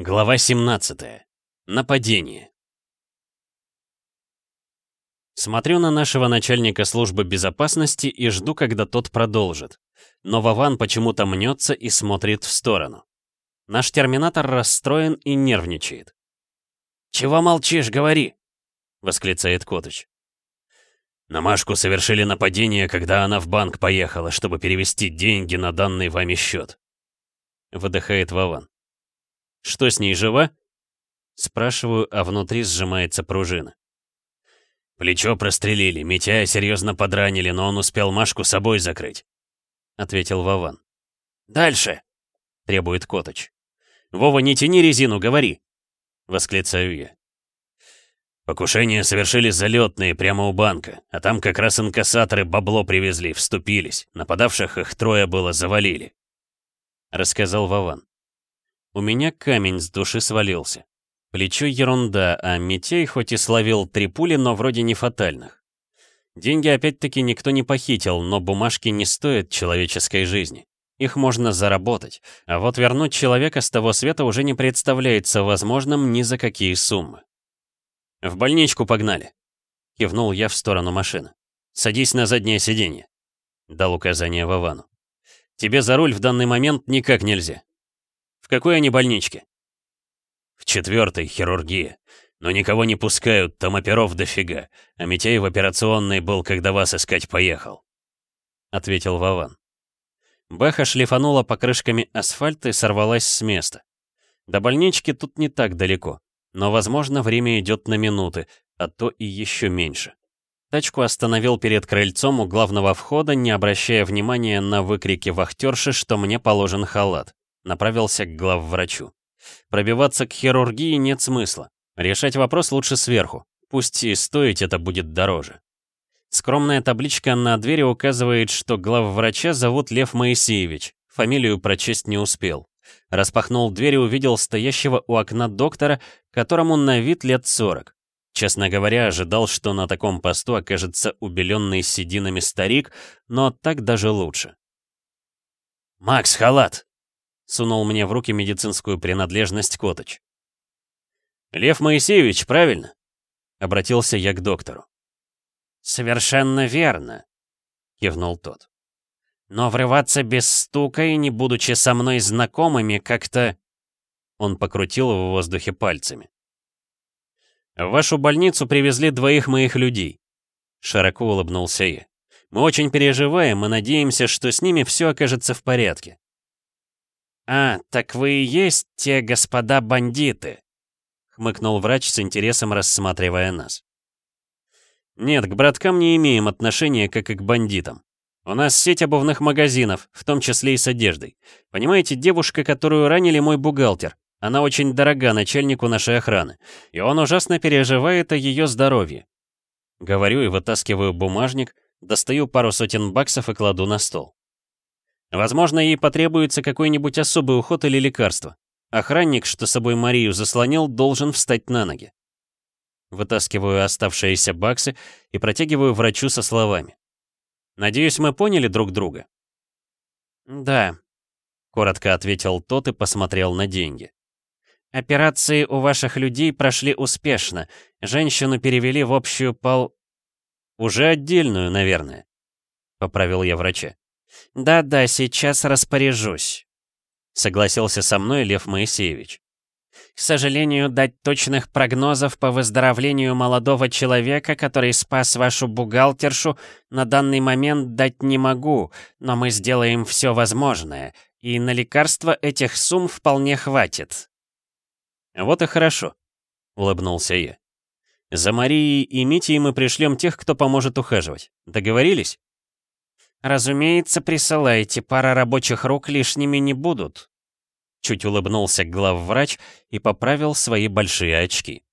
Глава 17. Нападение. Смотрю на нашего начальника службы безопасности и жду, когда тот продолжит. Но Вован почему-то мнется и смотрит в сторону. Наш терминатор расстроен и нервничает. «Чего молчишь, говори!» — восклицает Котыч. На Машку совершили нападение, когда она в банк поехала, чтобы перевести деньги на данный вами счет. Выдыхает Вован. Что с ней, жива? Спрашиваю, а внутри сжимается пружина. Плечо прострелили, Митяя серьезно подранили, но он успел Машку собой закрыть. Ответил Вован. Дальше, требует Коточ. Вова, не тяни резину, говори. Восклицаю я. Покушение совершили залетные прямо у банка, а там как раз инкассаторы бабло привезли, вступились. Нападавших их трое было завалили. Рассказал Вован. У меня камень с души свалился. Плечо ерунда, а Митей хоть и словил три пули, но вроде не фатальных. Деньги опять-таки никто не похитил, но бумажки не стоят человеческой жизни. Их можно заработать, а вот вернуть человека с того света уже не представляется возможным ни за какие суммы. «В больничку погнали», — кивнул я в сторону машины. «Садись на заднее сиденье», — дал указание Вовану. «Тебе за руль в данный момент никак нельзя. В какой они больничке? В четвертой хирургия. Но никого не пускают, там оперов дофига. А Митяй в операционной был, когда вас искать поехал. Ответил Вован. Бэха шлифанула покрышками асфальт и сорвалась с места. До больнички тут не так далеко, но, возможно, время идет на минуты, а то и еще меньше. Тачку остановил перед крыльцом у главного входа, не обращая внимания на выкрики вахтерши, что мне положен халат. Направился к главврачу. Пробиваться к хирургии нет смысла. Решать вопрос лучше сверху. Пусть и стоить это будет дороже. Скромная табличка на двери указывает, что главврача зовут Лев Моисеевич. Фамилию прочесть не успел. Распахнул дверь и увидел стоящего у окна доктора, которому на вид лет 40. Честно говоря, ожидал, что на таком посту окажется убеленный сединами старик, но так даже лучше. «Макс, халат!» Сунул мне в руки медицинскую принадлежность Коточ. «Лев Моисеевич, правильно?» Обратился я к доктору. «Совершенно верно», — кивнул тот. «Но врываться без стука и не будучи со мной знакомыми как-то...» Он покрутил в воздухе пальцами. «В вашу больницу привезли двоих моих людей», — широко улыбнулся я. «Мы очень переживаем и надеемся, что с ними все окажется в порядке. «А, так вы и есть те господа бандиты», — хмыкнул врач с интересом, рассматривая нас. «Нет, к браткам не имеем отношения, как и к бандитам. У нас сеть обувных магазинов, в том числе и с одеждой. Понимаете, девушка, которую ранили мой бухгалтер, она очень дорога начальнику нашей охраны, и он ужасно переживает о ее здоровье. Говорю и вытаскиваю бумажник, достаю пару сотен баксов и кладу на стол. Возможно, ей потребуется какой-нибудь особый уход или лекарство. Охранник, что собой Марию заслонил, должен встать на ноги. Вытаскиваю оставшиеся баксы и протягиваю врачу со словами. «Надеюсь, мы поняли друг друга?» «Да», — коротко ответил тот и посмотрел на деньги. «Операции у ваших людей прошли успешно. Женщину перевели в общую пол...» «Уже отдельную, наверное», — поправил я врача. «Да-да, сейчас распоряжусь», — согласился со мной Лев Моисеевич. «К сожалению, дать точных прогнозов по выздоровлению молодого человека, который спас вашу бухгалтершу, на данный момент дать не могу, но мы сделаем все возможное, и на лекарства этих сумм вполне хватит». «Вот и хорошо», — улыбнулся я. «За Марией и Митей мы пришлем тех, кто поможет ухаживать. Договорились?» «Разумеется, присылайте, пара рабочих рук лишними не будут». Чуть улыбнулся главврач и поправил свои большие очки.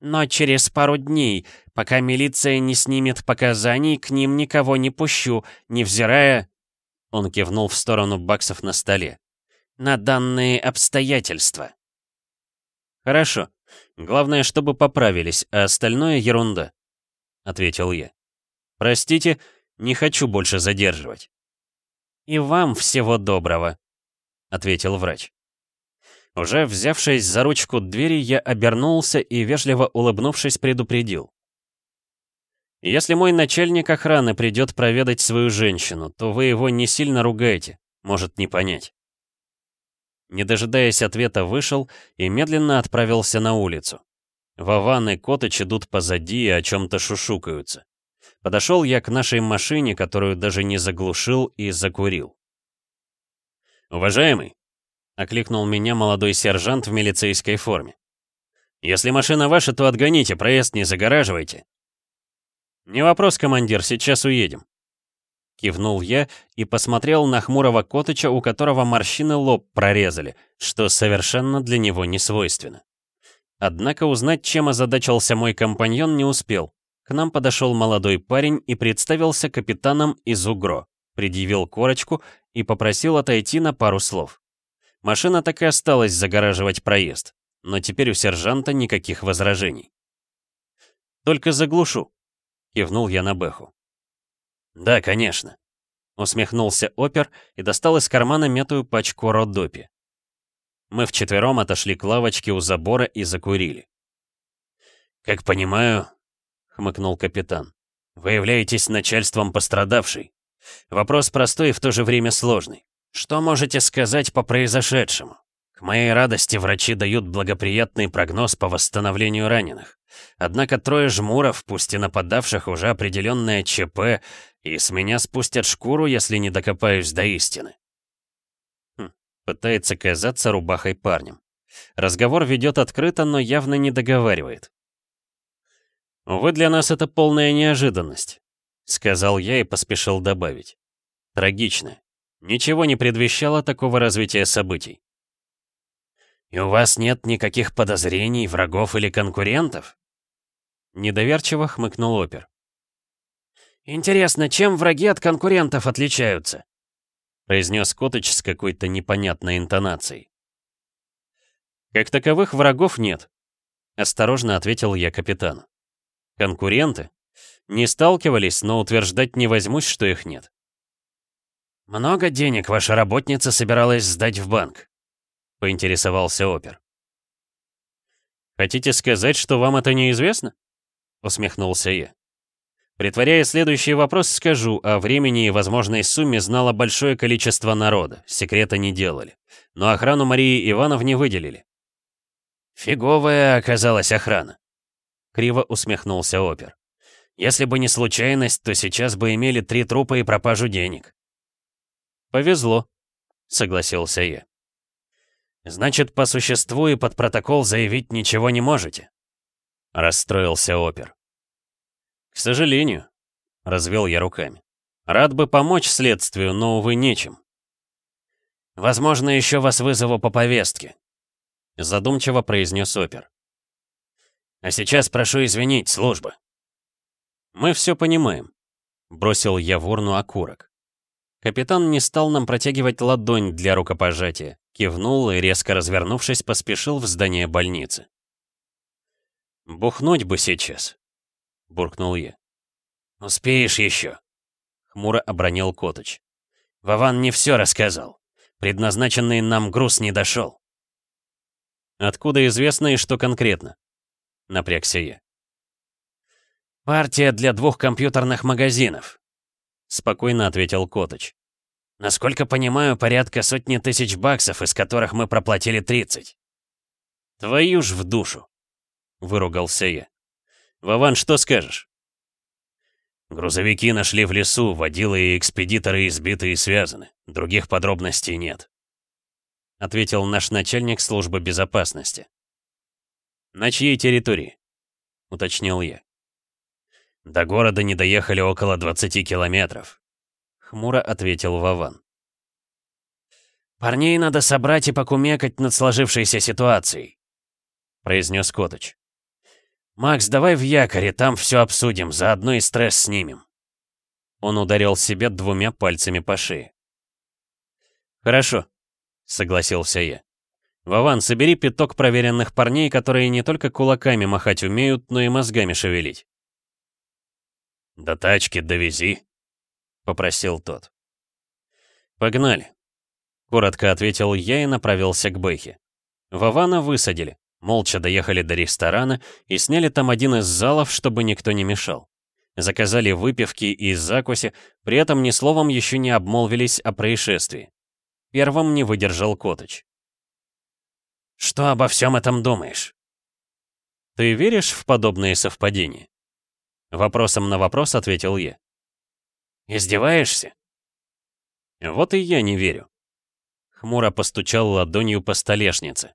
«Но через пару дней, пока милиция не снимет показаний, к ним никого не пущу, невзирая...» Он кивнул в сторону баксов на столе. «На данные обстоятельства». «Хорошо. Главное, чтобы поправились, а остальное ерунда», — ответил я. «Простите, не хочу больше задерживать». «И вам всего доброго», — ответил врач. Уже взявшись за ручку двери, я обернулся и, вежливо улыбнувшись, предупредил. «Если мой начальник охраны придет проведать свою женщину, то вы его не сильно ругаете, может не понять». Не дожидаясь ответа, вышел и медленно отправился на улицу. Вован и Котыч идут позади и о чем-то шушукаются. Подошел я к нашей машине, которую даже не заглушил, и закурил. «Уважаемый!» — окликнул меня молодой сержант в милицейской форме. «Если машина ваша, то отгоните, проезд не загораживайте». «Не вопрос, командир, сейчас уедем». Кивнул я и посмотрел на хмурого Котыча, у которого морщины лоб прорезали, что совершенно для него не свойственно. Однако узнать, чем озадачился мой компаньон, не успел. К нам подошел молодой парень и представился капитаном из УГРО, предъявил корочку и попросил отойти на пару слов. Машина так и осталась загораживать проезд, но теперь у сержанта никаких возражений. «Только заглушу», — кивнул я на Бэху. «Да, конечно», — усмехнулся опер и достал из кармана метую пачку Родопи. Мы вчетвером отошли к лавочке у забора и закурили. «Как понимаю», — хмыкнул капитан, — «вы являетесь начальством пострадавшей. Вопрос простой и в то же время сложный. Что можете сказать по произошедшему? К моей радости врачи дают благоприятный прогноз по восстановлению раненых. Однако трое жмуров, пусть и нападавших, уже определенное ЧП, и с меня спустят шкуру, если не докопаюсь до истины. Хм, пытается казаться рубахой парнем. Разговор ведет открыто, но явно не договаривает. Увы, для нас это полная неожиданность. Сказал я и поспешил добавить. Трагично. Ничего не предвещало такого развития событий. «И у вас нет никаких подозрений, врагов или конкурентов?» Недоверчиво хмыкнул опер. «Интересно, чем враги от конкурентов отличаются?» произнес Котыч с какой-то непонятной интонацией. «Как таковых врагов нет», — осторожно ответил я капитану. «Конкуренты? Не сталкивались, но утверждать не возьмусь, что их нет. «Много денег ваша работница собиралась сдать в банк?» — поинтересовался опер. «Хотите сказать, что вам это неизвестно?» — усмехнулся я. Притворяя следующий вопрос, скажу, о времени и возможной сумме знало большое количество народа, секрета не делали. Но охрану Марии Ивановне выделили. «Фиговая оказалась охрана», — криво усмехнулся опер. Если бы не случайность, то сейчас бы имели три трупа и пропажу денег. Повезло, согласился я. Значит, по существу и под протокол заявить ничего не можете? Расстроился опер. К сожалению, развел я руками. Рад бы помочь следствию, но, увы, нечем. Возможно, еще вас вызову по повестке, задумчиво произнес опер. А сейчас прошу извинить службы. «Мы все понимаем», — бросил я в урну окурок. Капитан не стал нам протягивать ладонь для рукопожатия, кивнул и, резко развернувшись, поспешил в здание больницы. «Бухнуть бы сейчас», — буркнул я. «Успеешь еще», — хмуро обронил Коточ. «Вован не все рассказал. Предназначенный нам груз не дошел». «Откуда известно и что конкретно?» — напрягся я. «Партия для двух компьютерных магазинов», — спокойно ответил Коточ. «Насколько понимаю, порядка сотни тысяч баксов, из которых мы проплатили 30». «Твою ж в душу!» — выругался я. «Вован, что скажешь?» «Грузовики нашли в лесу, водилы и экспедиторы избиты и связаны. Других подробностей нет», — ответил наш начальник службы безопасности. «На чьей территории?» — уточнил я. «До города не доехали около 20 километров», — хмуро ответил Вован. «Парней надо собрать и покумекать над сложившейся ситуацией», — произнес Коточ. «Макс, давай в якоре, там все обсудим, заодно и стресс снимем». Он ударил себе двумя пальцами по шее. «Хорошо», — согласился я. «Вован, собери пяток проверенных парней, которые не только кулаками махать умеют, но и мозгами шевелить. «До тачки довези», — попросил тот. «Погнали», — коротко ответил я и направился к Бэхе. Вована высадили, молча доехали до ресторана и сняли там один из залов, чтобы никто не мешал. Заказали выпивки и закуси, при этом ни словом еще не обмолвились о происшествии. Первым не выдержал Коточ. «Что обо всем этом думаешь?» «Ты веришь в подобные совпадения?» Вопросом на вопрос ответил я. «Издеваешься?» «Вот и я не верю». Хмуро постучал ладонью по столешнице.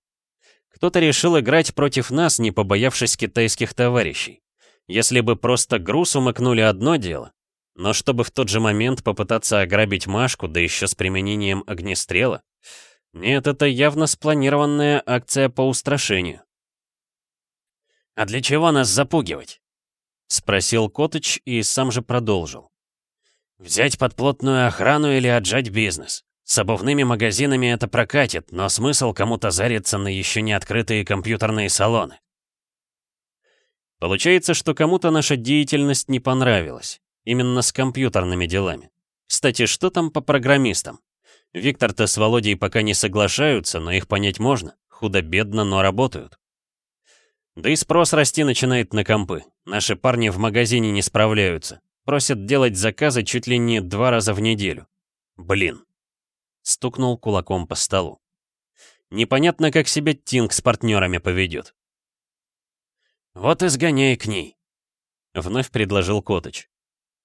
Кто-то решил играть против нас, не побоявшись китайских товарищей. Если бы просто груз умыкнули одно дело, но чтобы в тот же момент попытаться ограбить Машку, да еще с применением огнестрела, нет, это явно спланированная акция по устрашению. «А для чего нас запугивать?» — спросил Котыч и сам же продолжил. «Взять под плотную охрану или отжать бизнес? С обувными магазинами это прокатит, но смысл кому-то зариться на еще не открытые компьютерные салоны?» Получается, что кому-то наша деятельность не понравилась. Именно с компьютерными делами. Кстати, что там по программистам? Виктор-то с Володей пока не соглашаются, но их понять можно. Худо-бедно, но работают. Да и спрос расти начинает на компы. Наши парни в магазине не справляются. Просят делать заказы чуть ли не два раза в неделю. Блин. Стукнул кулаком по столу. Непонятно, как себя Тинг с партнерами поведет. «Вот и сгоняй к ней», — вновь предложил Коточ.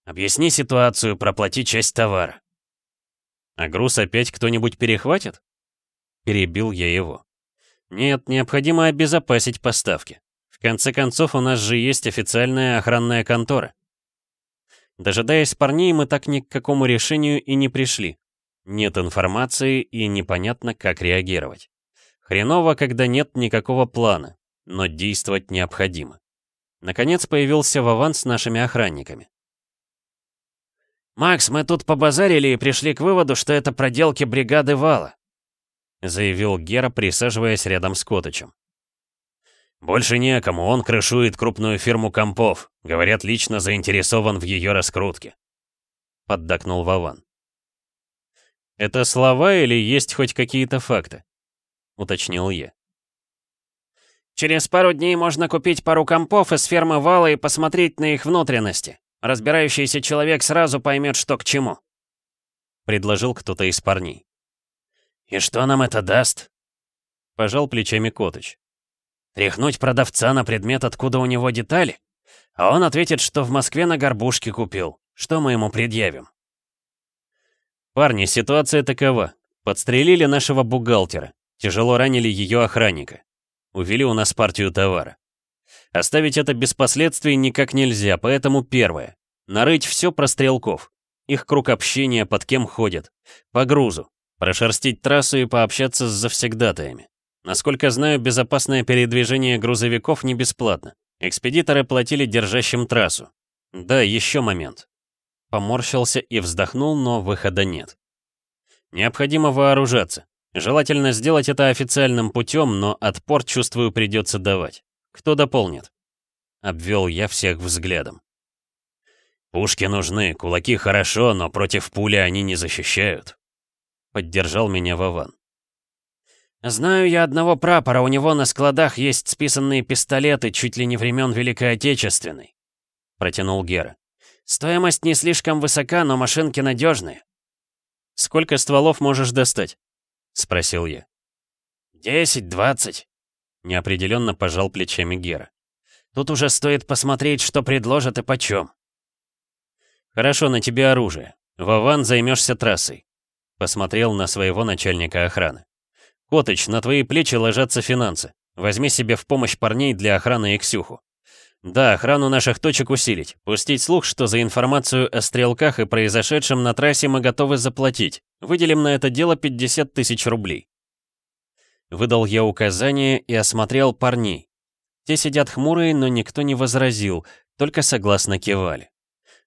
«Объясни ситуацию, проплати часть товара». «А груз опять кто-нибудь перехватит?» Перебил я его. «Нет, необходимо обезопасить поставки. В конце концов, у нас же есть официальная охранная контора». Дожидаясь парней, мы так ни к какому решению и не пришли. Нет информации и непонятно, как реагировать. Хреново, когда нет никакого плана, но действовать необходимо. Наконец появился Вован с нашими охранниками. «Макс, мы тут побазарили и пришли к выводу, что это проделки бригады Вала», заявил Гера, присаживаясь рядом с Коточем. «Больше некому, он крышует крупную фирму компов. Говорят, лично заинтересован в ее раскрутке», — поддакнул Вован. «Это слова или есть хоть какие-то факты?» — уточнил я. «Через пару дней можно купить пару компов из фермы Вала и посмотреть на их внутренности. Разбирающийся человек сразу поймет, что к чему», — предложил кто-то из парней. «И что нам это даст?» — пожал плечами Котыч. «Тряхнуть продавца на предмет, откуда у него детали? А он ответит, что в Москве на горбушке купил. Что мы ему предъявим?» «Парни, ситуация такова. Подстрелили нашего бухгалтера. Тяжело ранили ее охранника. Увели у нас партию товара. Оставить это без последствий никак нельзя, поэтому первое. Нарыть все про стрелков. Их круг общения, под кем ходят. По грузу. Прошерстить трассу и пообщаться с завсегдатаями. Насколько знаю, безопасное передвижение грузовиков не бесплатно. Экспедиторы платили держащим трассу. Да, еще момент. Поморщился и вздохнул, но выхода нет. Необходимо вооружаться. Желательно сделать это официальным путем, но отпор, чувствую, придется давать. Кто дополнит?» Обвел я всех взглядом. «Пушки нужны, кулаки хорошо, но против пули они не защищают», — поддержал меня Вован. «Знаю я одного прапора, у него на складах есть списанные пистолеты чуть ли не времен Великой Отечественной», — протянул Гера. «Стоимость не слишком высока, но машинки надежные». «Сколько стволов можешь достать?» — спросил я. «Десять, двадцать», Неопределенно пожал плечами Гера. Тут уже стоит посмотреть, что предложат и почем. Хорошо, на тебе оружие. Вован, займешься трассой. Посмотрел на своего начальника охраны. Котыч, на твои плечи ложатся финансы. Возьми себе в помощь парней для охраны и Ксюху. Да, охрану наших точек усилить. Пустить слух, что за информацию о стрелках и произошедшем на трассе мы готовы заплатить. Выделим на это дело 50 тысяч рублей. Выдал я указание и осмотрел парней. Те сидят хмурые, но никто не возразил, только согласно кивали.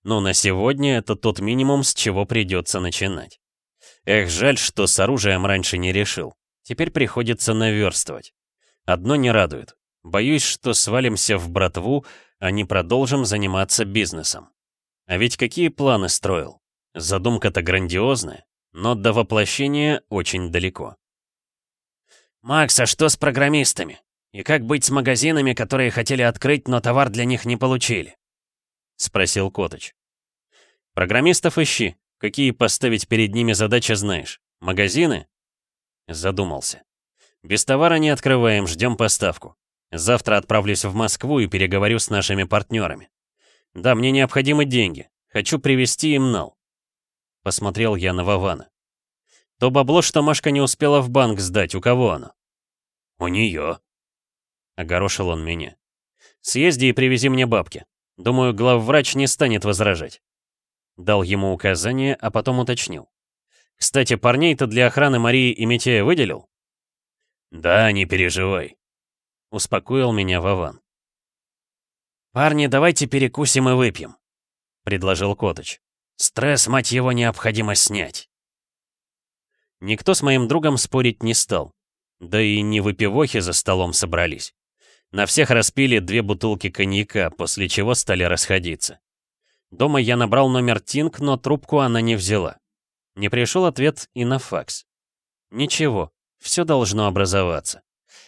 Но на сегодня это тот минимум, с чего придется начинать. Эх, жаль, что с оружием раньше не решил. Теперь приходится наверстывать. Одно не радует. Боюсь, что свалимся в братву, а не продолжим заниматься бизнесом. А ведь какие планы строил? Задумка-то грандиозная, но до воплощения очень далеко. «Макс, а что с программистами? И как быть с магазинами, которые хотели открыть, но товар для них не получили?» — спросил Коточ. «Программистов ищи. Какие поставить перед ними задачи знаешь? Магазины?» Задумался. «Без товара не открываем, ждем поставку. Завтра отправлюсь в Москву и переговорю с нашими партнерами. Да, мне необходимы деньги. Хочу привезти им нал». Посмотрел я на Вована. То бабло, что Машка не успела в банк сдать, у кого оно? У нее. Огорошил он меня. Съезди и привези мне бабки. Думаю, главврач не станет возражать. Дал ему указание, а потом уточнил. Кстати, парней-то для охраны Марии и Митея выделил? Да, не переживай. Успокоил меня Вован. «Парни, давайте перекусим и выпьем», — предложил Коточ. «Стресс, мать его, необходимо снять». Никто с моим другом спорить не стал. Да и не выпивохи за столом собрались. На всех распили две бутылки коньяка, после чего стали расходиться. Дома я набрал номер Тинг, но трубку она не взяла. Не пришел ответ и на факс. Ничего, все должно образоваться.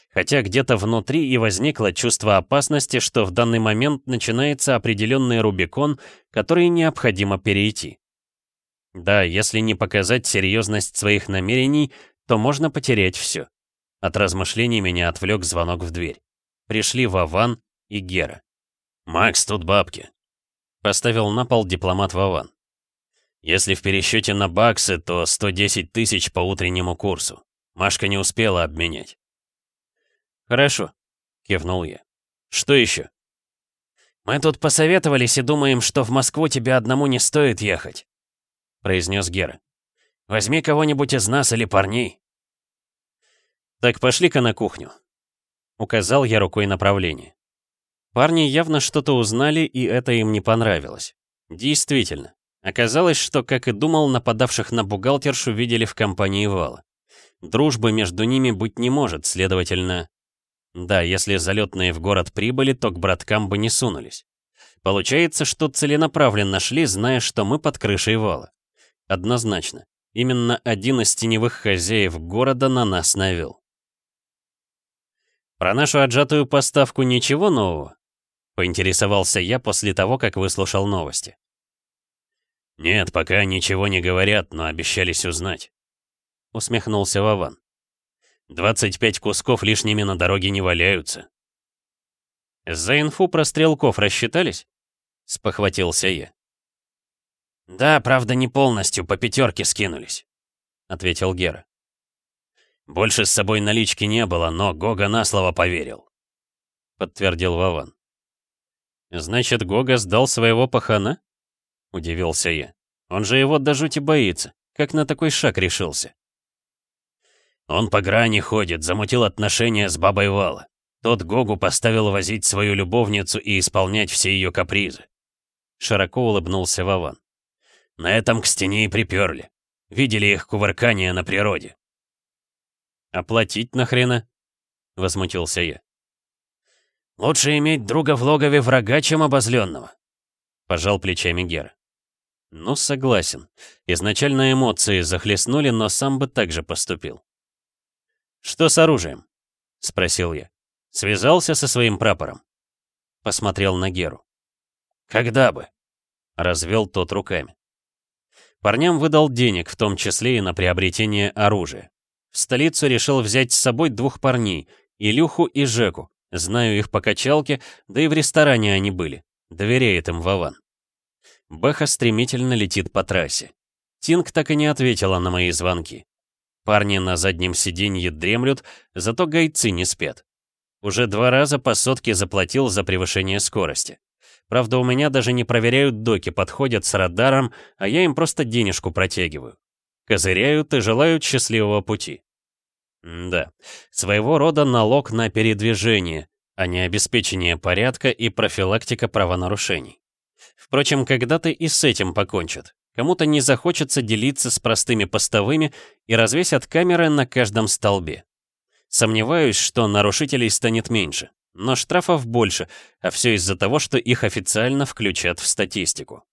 Хотя где-то внутри и возникло чувство опасности, что в данный момент начинается определенный Рубикон, который необходимо перейти. Да, если не показать серьезность своих намерений, то можно потерять все. От размышлений меня отвлек звонок в дверь. Пришли Вован и Гера. «Макс, тут бабки», — поставил на пол дипломат Вован. «Если в пересчете на баксы, то 110 тысяч по утреннему курсу. Машка не успела обменять». «Хорошо», — кивнул я. «Что еще?» «Мы тут посоветовались и думаем, что в Москву тебе одному не стоит ехать», произнес Гера. «Возьми кого-нибудь из нас или парней». «Так пошли-ка на кухню», — указал я рукой направление. Парни явно что-то узнали, и это им не понравилось. Действительно, оказалось, что, как и думал, нападавших на бухгалтершу видели в компании Вала. Дружбы между ними быть не может, следовательно... Да, если залетные в город прибыли, то к браткам бы не сунулись. Получается, что целенаправленно шли, зная, что мы под крышей Вала. Однозначно. Именно один из теневых хозяев города на нас навел. «Про нашу отжатую поставку ничего нового?» — поинтересовался я после того, как выслушал новости. «Нет, пока ничего не говорят, но обещались узнать», — усмехнулся Вован. «25 кусков лишними на дороге не валяются». «За инфу про стрелков рассчитались?» — спохватился я. «Да, правда, не полностью, по пятерке скинулись», — ответил Гера. «Больше с собой налички не было, но Гога на слово поверил», — подтвердил Вован. «Значит, Гога сдал своего пахана?» — удивился я. «Он же его до жути боится. Как на такой шаг решился?» «Он по грани ходит, замутил отношения с бабой Вала. Тот Гогу поставил возить свою любовницу и исполнять все ее капризы». Широко улыбнулся Вован. На этом к стене и приперли. Видели их кувыркание на природе. «Оплатить нахрена?» — возмутился я. «Лучше иметь друга в логове врага, чем обозленного», — пожал плечами Гера. «Ну, согласен. Изначально эмоции захлестнули, но сам бы так же поступил». «Что с оружием?» — спросил я. «Связался со своим прапором?» Посмотрел на Геру. «Когда бы?» — развел тот руками. Парням выдал денег, в том числе и на приобретение оружия. В столицу решил взять с собой двух парней, Илюху и Жеку. Знаю их по качалке, да и в ресторане они были. Доверяет им Вован. Бэха стремительно летит по трассе. Тинг так и не ответила на мои звонки. Парни на заднем сиденье дремлют, зато гайцы не спят. Уже два раза по сотке заплатил за превышение скорости. Правда, у меня даже не проверяют доки, подходят с радаром, а я им просто денежку протягиваю. Козыряют и желают счастливого пути. М да, своего рода налог на передвижение, а не обеспечение порядка и профилактика правонарушений. Впрочем, когда-то и с этим покончат. Кому-то не захочется делиться с простыми постовыми и развесят камеры на каждом столбе. Сомневаюсь, что нарушителей станет меньше. Но штрафов больше, а все из-за того, что их официально включат в статистику.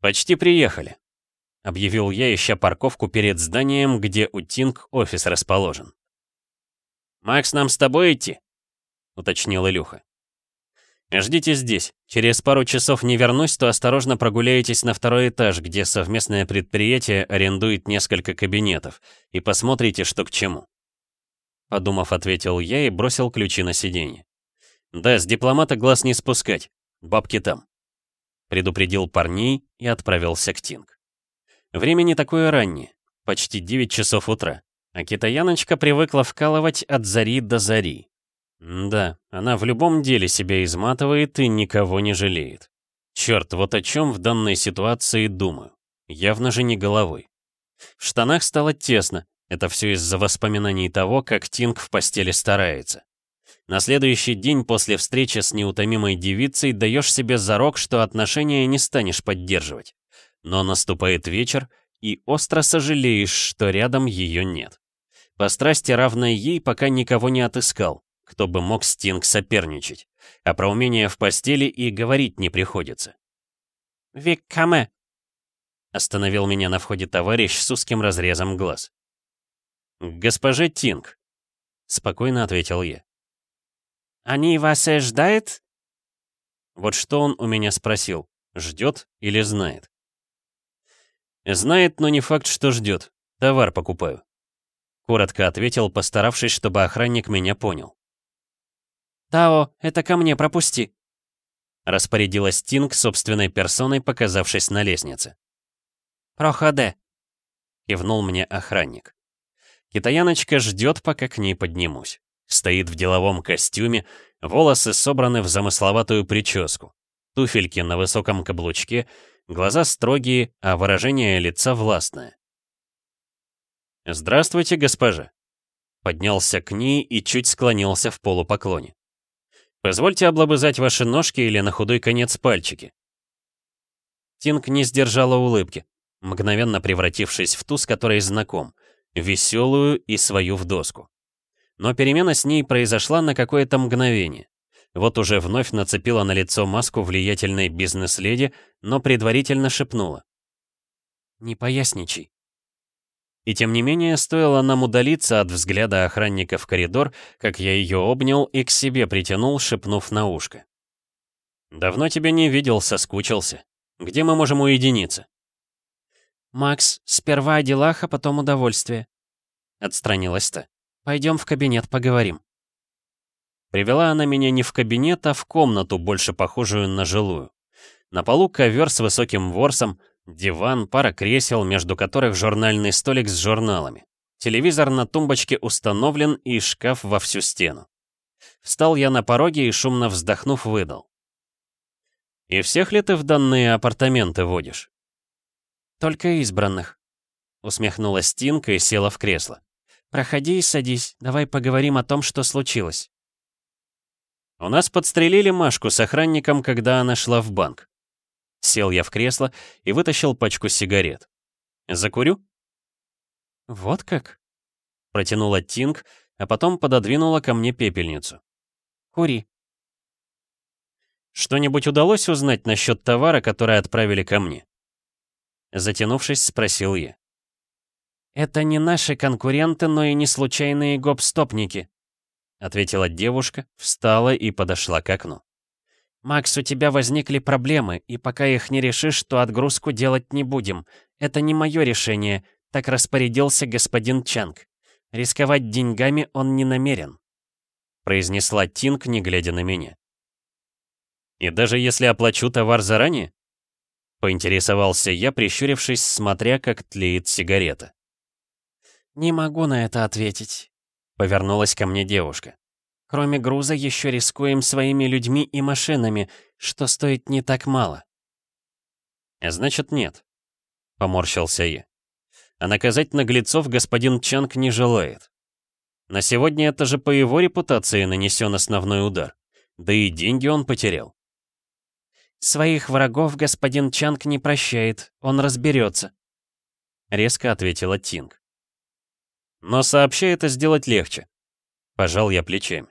«Почти приехали», — объявил я, ища парковку перед зданием, где у Тинг офис расположен. «Макс, нам с тобой идти?» — уточнил Илюха. «Ждите здесь. Через пару часов не вернусь, то осторожно прогуляетесь на второй этаж, где совместное предприятие арендует несколько кабинетов, и посмотрите, что к чему». Подумав, ответил я и бросил ключи на сиденье. «Да, с дипломата глаз не спускать. Бабки там». Предупредил парней и отправился к Тинг. Время не такое раннее, почти 9 часов утра, а китаяночка привыкла вкалывать от зари до зари. да, она в любом деле себя изматывает и никого не жалеет. Черт, вот о чем в данной ситуации думаю. Явно же не головой. В штанах стало тесно, это все из-за воспоминаний того, как Тинг в постели старается. На следующий день после встречи с неутомимой девицей даешь себе зарок, что отношения не станешь поддерживать. Но наступает вечер, и остро сожалеешь, что рядом ее нет. По страсти, равной ей, пока никого не отыскал, кто бы мог с Тинг соперничать. А про умение в постели и говорить не приходится. «Вик Каме!» Остановил меня на входе товарищ с узким разрезом глаз. «Госпоже Тинг», — спокойно ответил я. «Они вас ждают?» Вот что он у меня спросил, ждет или знает. «Знает, но не факт, что ждет. Товар покупаю», — коротко ответил, постаравшись, чтобы охранник меня понял. «Тао, это ко мне, пропусти», — распорядилась Тинг собственной персоной, показавшись на лестнице. «Проходе», — кивнул мне охранник. Китаяночка ждет, пока к ней поднимусь. Стоит в деловом костюме, волосы собраны в замысловатую прическу. Туфельки на высоком каблучке, глаза строгие, а выражение лица властное. «Здравствуйте, госпожа!» Поднялся к ней и чуть склонился в полупоклоне. «Позвольте облобызать ваши ножки или на худой конец пальчики». Тинг не сдержала улыбки, мгновенно превратившись в ту, с которой знаком — веселую и свою в доску. Но перемена с ней произошла на какое-то мгновение. Вот уже вновь нацепила на лицо маску влиятельной бизнес-леди, но предварительно шепнула. «Не поясничай». И тем не менее, стоило нам удалиться от взгляда охранника в коридор, как я ее обнял и к себе притянул, шепнув на ушко. «Давно тебя не видел, соскучился. Где мы можем уединиться?» «Макс, сперва о делах, а потом удовольствие», — отстранилась-то. «Пойдем в кабинет, поговорим». Привела она меня не в кабинет, а в комнату, больше похожую на жилую. На полу ковер с высоким ворсом, диван, пара кресел, между которых журнальный столик с журналами. Телевизор на тумбочке установлен и шкаф во всю стену. Встал я на пороге и, шумно вздохнув, выдал. «И всех ли ты в данные апартаменты водишь?» «Только избранных», — усмехнулась Тинка и села в кресло. «Проходи и садись, давай поговорим о том, что случилось». «У нас подстрелили Машку с охранником, когда она шла в банк». Сел я в кресло и вытащил пачку сигарет. «Закурю?» «Вот как?» — протянула Тинг, а потом пододвинула ко мне пепельницу. «Кури». «Что-нибудь удалось узнать насчет товара, который отправили ко мне?» Затянувшись, спросил я. «Это не наши конкуренты, но и не случайные гоп-стопники», ответила девушка, встала и подошла к окну. «Макс, у тебя возникли проблемы, и пока их не решишь, то отгрузку делать не будем. Это не мое решение, так распорядился господин Чанг. Рисковать деньгами он не намерен», произнесла Тинг, не глядя на меня. «И даже если оплачу товар заранее?» Поинтересовался я, прищурившись, смотря, как тлеет сигарета. «Не могу на это ответить», — повернулась ко мне девушка. «Кроме груза еще рискуем своими людьми и машинами, что стоит не так мало». «Значит, нет», — поморщился я. «А наказать наглецов господин Чанг не желает. На сегодня это же по его репутации нанесен основной удар. Да и деньги он потерял. «Своих врагов господин Чанг не прощает, он разберется», — резко ответила Тинг. «Но сообща это сделать легче», — пожал я плечами.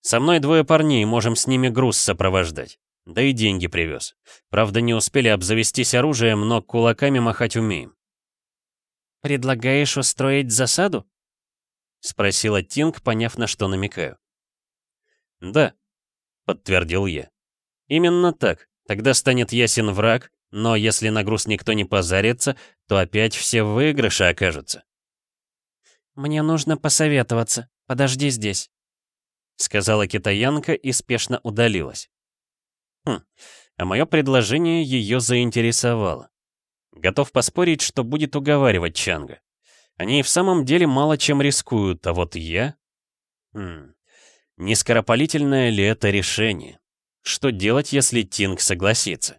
«Со мной двое парней, можем с ними груз сопровождать. Да и деньги привез. Правда, не успели обзавестись оружием, но кулаками махать умеем. «Предлагаешь устроить засаду?» — спросила Тинг, поняв, на что намекаю. «Да», — подтвердил я. «Именно так. Тогда станет ясен враг, но если на груз никто не позарится, то опять все в выигрыше окажутся». «Мне нужно посоветоваться. Подожди здесь», — сказала китаянка и спешно удалилась. Хм, а мое предложение ее заинтересовало. Готов поспорить, что будет уговаривать Чанга. Они и в самом деле мало чем рискуют, а вот я... Хм, не скоропалительное ли это решение? Что делать, если Тинг согласится?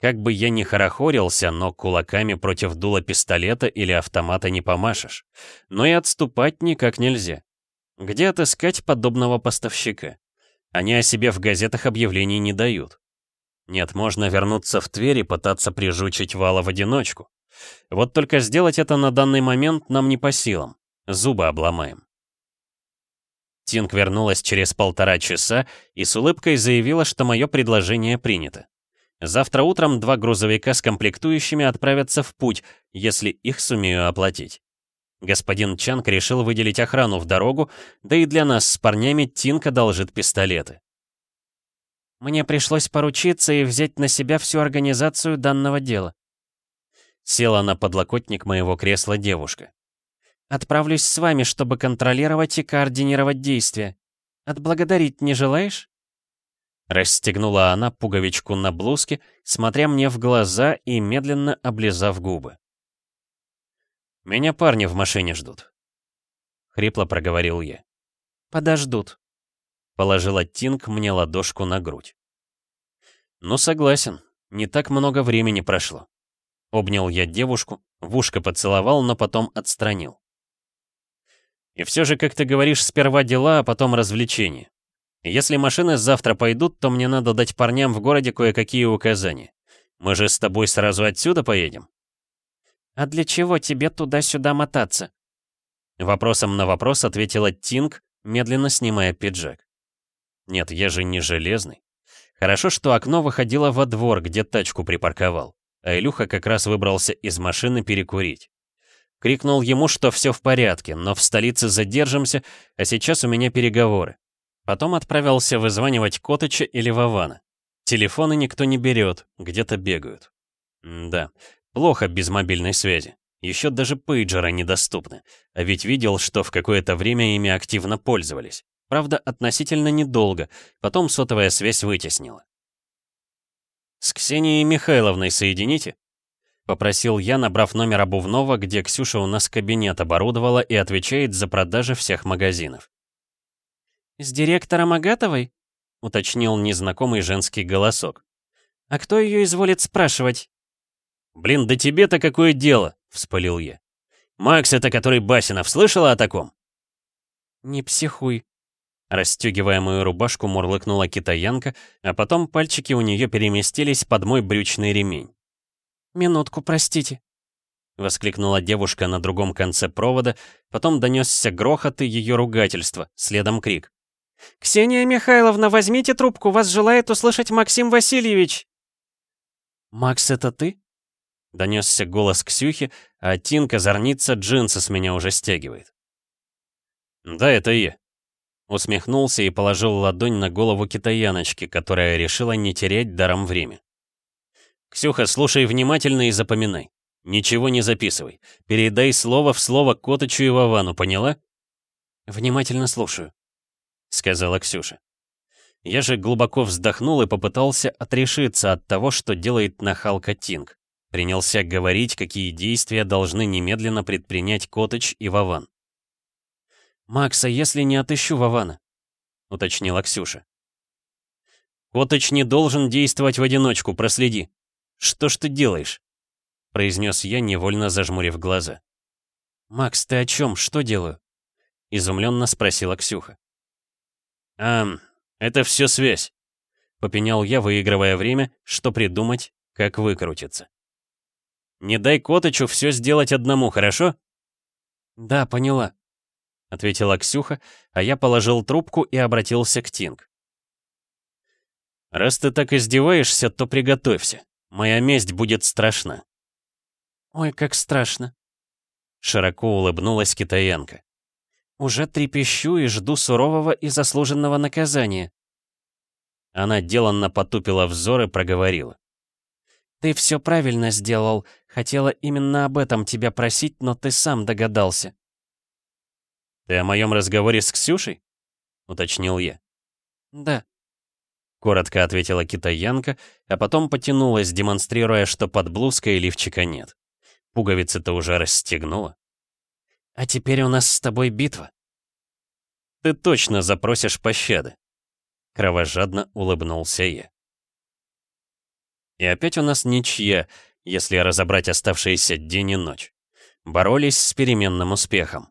Как бы я ни хорохорился, но кулаками против дула пистолета или автомата не помашешь. Но и отступать никак нельзя. Где отыскать подобного поставщика? Они о себе в газетах объявлений не дают. Нет, можно вернуться в Тверь и пытаться прижучить вала в одиночку. Вот только сделать это на данный момент нам не по силам. Зубы обломаем. Тинг вернулась через полтора часа и с улыбкой заявила, что мое предложение принято. Завтра утром два грузовика с комплектующими отправятся в путь, если их сумею оплатить. Господин Чанг решил выделить охрану в дорогу, да и для нас с парнями Тинг одолжит пистолеты. Мне пришлось поручиться и взять на себя всю организацию данного дела. Села на подлокотник моего кресла девушка. Отправлюсь с вами, чтобы контролировать и координировать действия. Отблагодарить не желаешь? Расстегнула она пуговичку на блузке, смотря мне в глаза и медленно облизав губы. «Меня парни в машине ждут», — хрипло проговорил я. «Подождут», — положила Тинг мне ладошку на грудь. «Ну, согласен, не так много времени прошло». Обнял я девушку, в ушко поцеловал, но потом отстранил. И все же, как ты говоришь, сперва дела, а потом развлечения. Если машины завтра пойдут, то мне надо дать парням в городе кое-какие указания. Мы же с тобой сразу отсюда поедем. А для чего тебе туда-сюда мотаться? Вопросом на вопрос ответила Тинг, медленно снимая пиджак. Нет, я же не железный. Хорошо, что окно выходило во двор, где тачку припарковал а Илюха как раз выбрался из машины перекурить. Крикнул ему, что все в порядке, но в столице задержимся, а сейчас у меня переговоры. Потом отправился вызванивать Котыча или Вована. Телефоны никто не берет, где-то бегают. М да, плохо без мобильной связи. Еще даже пейджеры недоступны. А ведь видел, что в какое-то время ими активно пользовались. Правда, относительно недолго, потом сотовая связь вытеснила. «С Ксенией Михайловной соедините?» Попросил я, набрав номер обувного, где Ксюша у нас кабинет оборудовала и отвечает за продажи всех магазинов. «С директором Агатовой?» — уточнил незнакомый женский голосок. «А кто ее изволит спрашивать?» «Блин, да тебе-то какое дело?» — вспылил я. «Макс, это который Басинов, слышала о таком?» «Не психуй», Расстегивая мою рубашку, мурлыкнула китаянка, а потом пальчики у нее переместились под мой брючный ремень. «Минутку, простите», — воскликнула девушка на другом конце провода, потом донесся грохот и ее ругательство, следом крик. «Ксения Михайловна, возьмите трубку, вас желает услышать Максим Васильевич!» «Макс, это ты?» — донесся голос Ксюхи, а Тинка зорница джинсы с меня уже стягивает. «Да, это я», Усмехнулся и положил ладонь на голову китаяночки, которая решила не терять даром время. «Ксюха, слушай внимательно и запоминай. Ничего не записывай. Передай слово в слово Коточу и Вовану, поняла?» «Внимательно слушаю», — сказала Ксюша. Я же глубоко вздохнул и попытался отрешиться от того, что делает нахалка Тинг. Принялся говорить, какие действия должны немедленно предпринять Коточ и Вован. «Макса, если не отыщу Вована», — уточнила Ксюша. «Коточ не должен действовать в одиночку, проследи. Что ж ты делаешь?» — произнес я, невольно зажмурив глаза. «Макс, ты о чем? Что делаю?» — изумленно спросила Ксюха. «А, это все связь», — попенял я, выигрывая время, что придумать, как выкрутиться. «Не дай Коточу все сделать одному, хорошо?» «Да, поняла», — ответила Ксюха, а я положил трубку и обратился к Тинг. «Раз ты так издеваешься, то приготовься. Моя месть будет страшна». «Ой, как страшно!» Широко улыбнулась китаянка. «Уже трепещу и жду сурового и заслуженного наказания». Она деланно потупила взор и проговорила. «Ты все правильно сделал. Хотела именно об этом тебя просить, но ты сам догадался». «Ты о моем разговоре с Ксюшей?» — уточнил я. «Да», — коротко ответила китаянка, а потом потянулась, демонстрируя, что под блузкой лифчика нет. Пуговицы-то уже расстегнула. «А теперь у нас с тобой битва». «Ты точно запросишь пощады», — кровожадно улыбнулся я. И опять у нас ничья, если разобрать оставшиеся день и ночь. Боролись с переменным успехом.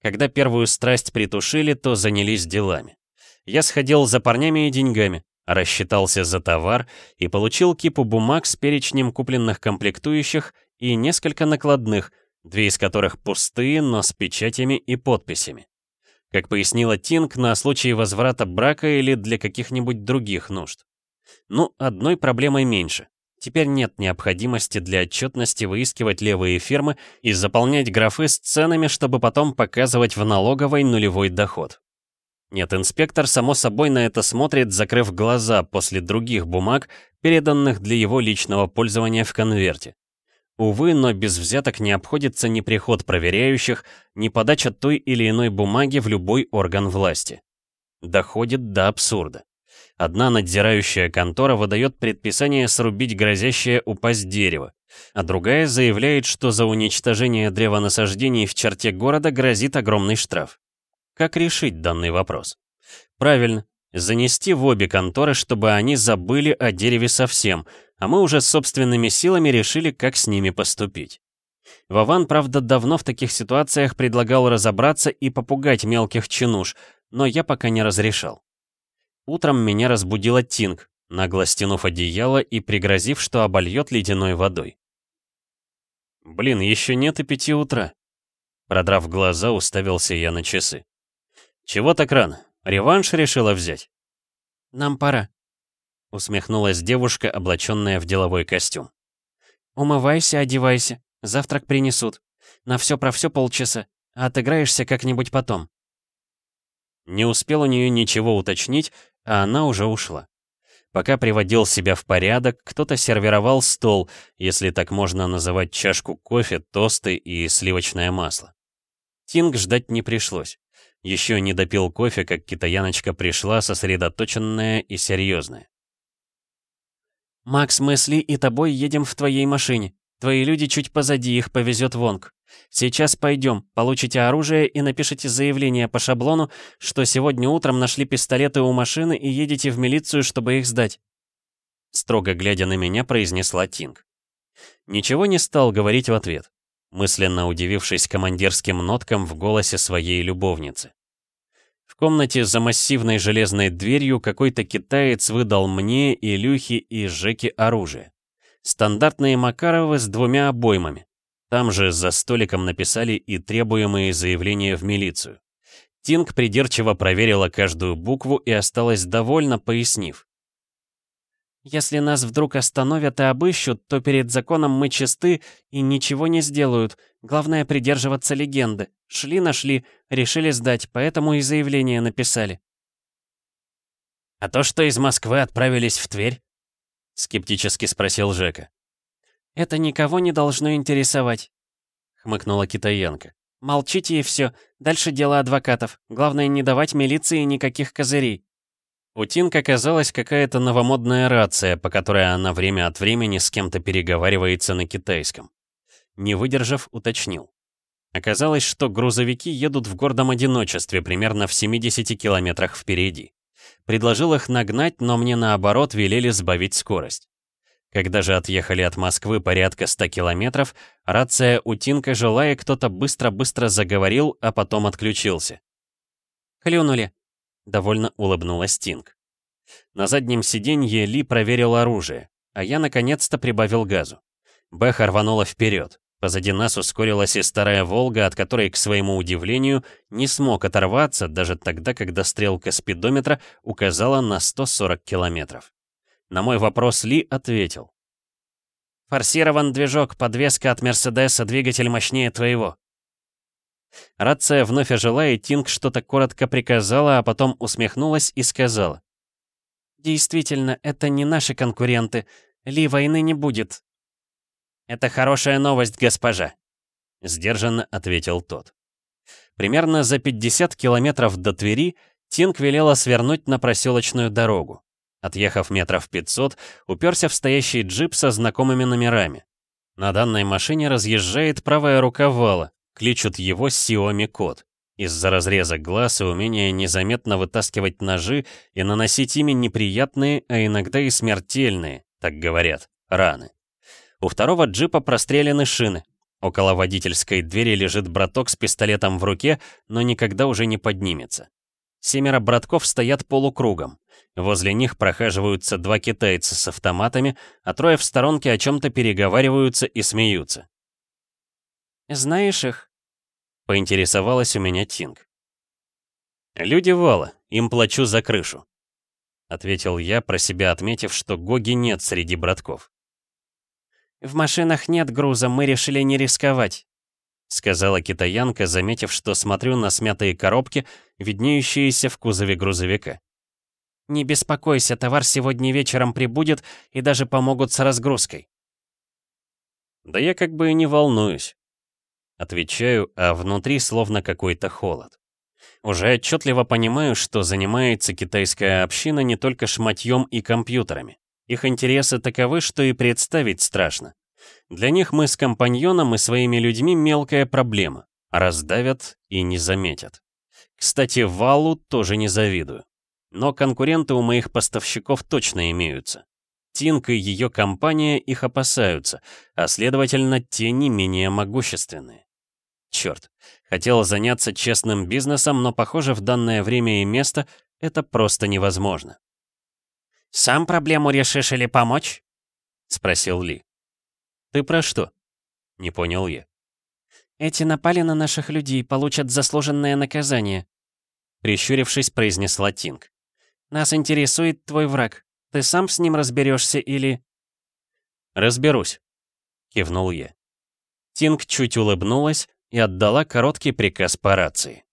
Когда первую страсть притушили, то занялись делами. Я сходил за парнями и деньгами, рассчитался за товар и получил кипу бумаг с перечнем купленных комплектующих и несколько накладных, две из которых пустые, но с печатями и подписями. Как пояснила Тинг, на случай возврата брака или для каких-нибудь других нужд. Ну, одной проблемой меньше. Теперь нет необходимости для отчетности выискивать левые фирмы и заполнять графы с ценами, чтобы потом показывать в налоговой нулевой доход. Нет, инспектор, само собой, на это смотрит, закрыв глаза после других бумаг, переданных для его личного пользования в конверте. Увы, но без взяток не обходится ни приход проверяющих, ни подача той или иной бумаги в любой орган власти. Доходит до абсурда. Одна надзирающая контора выдает предписание срубить грозящее упасть дерево, а другая заявляет, что за уничтожение древонасаждений в черте города грозит огромный штраф. Как решить данный вопрос? Правильно, занести в обе конторы, чтобы они забыли о дереве совсем, а мы уже собственными силами решили, как с ними поступить. Вован, правда, давно в таких ситуациях предлагал разобраться и попугать мелких чинуш, но я пока не разрешал. Утром меня разбудила Тинг, нагло стянув одеяло и пригрозив, что обольет ледяной водой. Блин, еще нет и пяти утра. Продрав глаза, уставился я на часы. Чего так рано? Реванш решила взять? Нам пора. Усмехнулась девушка, облаченная в деловой костюм. «Умывайся, одевайся. Завтрак принесут. На все про все полчаса. А отыграешься как-нибудь потом». Не успел у нее ничего уточнить, а она уже ушла. Пока приводил себя в порядок, кто-то сервировал стол, если так можно называть чашку кофе, тосты и сливочное масло. Тинг ждать не пришлось. Еще не допил кофе, как китаяночка пришла, сосредоточенная и серьезная. «Макс, мы с Ли и тобой едем в твоей машине. Твои люди чуть позади, их повезет Вонг. Сейчас пойдем, получите оружие и напишите заявление по шаблону, что сегодня утром нашли пистолеты у машины и едете в милицию, чтобы их сдать». Строго глядя на меня, произнесла Тинг. Ничего не стал говорить в ответ, мысленно удивившись командирским ноткам в голосе своей любовницы. В комнате за массивной железной дверью какой-то китаец выдал мне, Илюхе и Жеке оружие. Стандартные Макаровы с двумя обоймами. Там же за столиком написали и требуемые заявления в милицию. Тинг придирчиво проверила каждую букву и осталась довольна, пояснив. Если нас вдруг остановят и обыщут, то перед законом мы чисты и ничего не сделают. Главное придерживаться легенды. Шли-нашли, решили сдать, поэтому и заявление написали. «А то, что из Москвы отправились в Тверь?» — скептически спросил Жека. «Это никого не должно интересовать», — хмыкнула китаянка. «Молчите и все. Дальше дело адвокатов. Главное, не давать милиции никаких козырей». У Тинк оказалась какая-то новомодная рация, по которой она время от времени с кем-то переговаривается на китайском. Не выдержав, уточнил. Оказалось, что грузовики едут в гордом одиночестве примерно в 70 километрах впереди. Предложил их нагнать, но мне наоборот велели сбавить скорость. Когда же отъехали от Москвы порядка 100 километров, рация у Тинка желая кто-то быстро-быстро заговорил, а потом отключился. «Клюнули», Довольно улыбнулась Тинг. На заднем сиденье Ли проверил оружие, а я наконец-то прибавил газу. Бэха рванула вперед. Позади нас ускорилась и старая «Волга», от которой, к своему удивлению, не смог оторваться даже тогда, когда стрелка спидометра указала на 140 километров. На мой вопрос Ли ответил. «Форсирован движок, подвеска от Мерседеса, двигатель мощнее твоего». Рация вновь ожила, и Тинг что-то коротко приказала, а потом усмехнулась и сказала. «Действительно, это не наши конкуренты. Ли, войны не будет». «Это хорошая новость, госпожа», — сдержанно ответил тот. Примерно за 50 километров до Твери Тинг велела свернуть на проселочную дорогу. Отъехав метров 500, уперся в стоящий джип со знакомыми номерами. На данной машине разъезжает правая рука вала, кличут его Xiaomi Код. Из-за разреза глаз и умения незаметно вытаскивать ножи и наносить ими неприятные, а иногда и смертельные, так говорят, раны. У второго джипа прострелены шины. Около водительской двери лежит браток с пистолетом в руке, но никогда уже не поднимется. Семеро братков стоят полукругом. Возле них прохаживаются два китайца с автоматами, а трое в сторонке о чем-то переговариваются и смеются. «Знаешь их?» — поинтересовалась у меня Тинг. «Люди Вала, им плачу за крышу», — ответил я, про себя отметив, что Гоги нет среди братков. «В машинах нет груза, мы решили не рисковать», — сказала китаянка, заметив, что смотрю на смятые коробки, виднеющиеся в кузове грузовика. «Не беспокойся, товар сегодня вечером прибудет и даже помогут с разгрузкой». «Да я как бы и не волнуюсь», — отвечаю, а внутри словно какой-то холод. Уже отчетливо понимаю, что занимается китайская община не только шматьем и компьютерами. Их интересы таковы, что и представить страшно. Для них мы с компаньоном и своими людьми мелкая проблема. Раздавят и не заметят. Кстати, Валу тоже не завидую. Но конкуренты у моих поставщиков точно имеются. Тинк и ее компания их опасаются, а следовательно, те не менее могущественные. Черт, хотел заняться честным бизнесом, но, похоже, в данное время и место это просто невозможно. «Сам проблему решишь или помочь?» — спросил Ли. «Ты про что?» — не понял я. «Эти напали на наших людей, получат заслуженное наказание», — прищурившись, произнесла Тинг. «Нас интересует твой враг. Ты сам с ним разберешься или...» «Разберусь», — кивнул я. Тинг чуть улыбнулась и отдала короткий приказ по рации.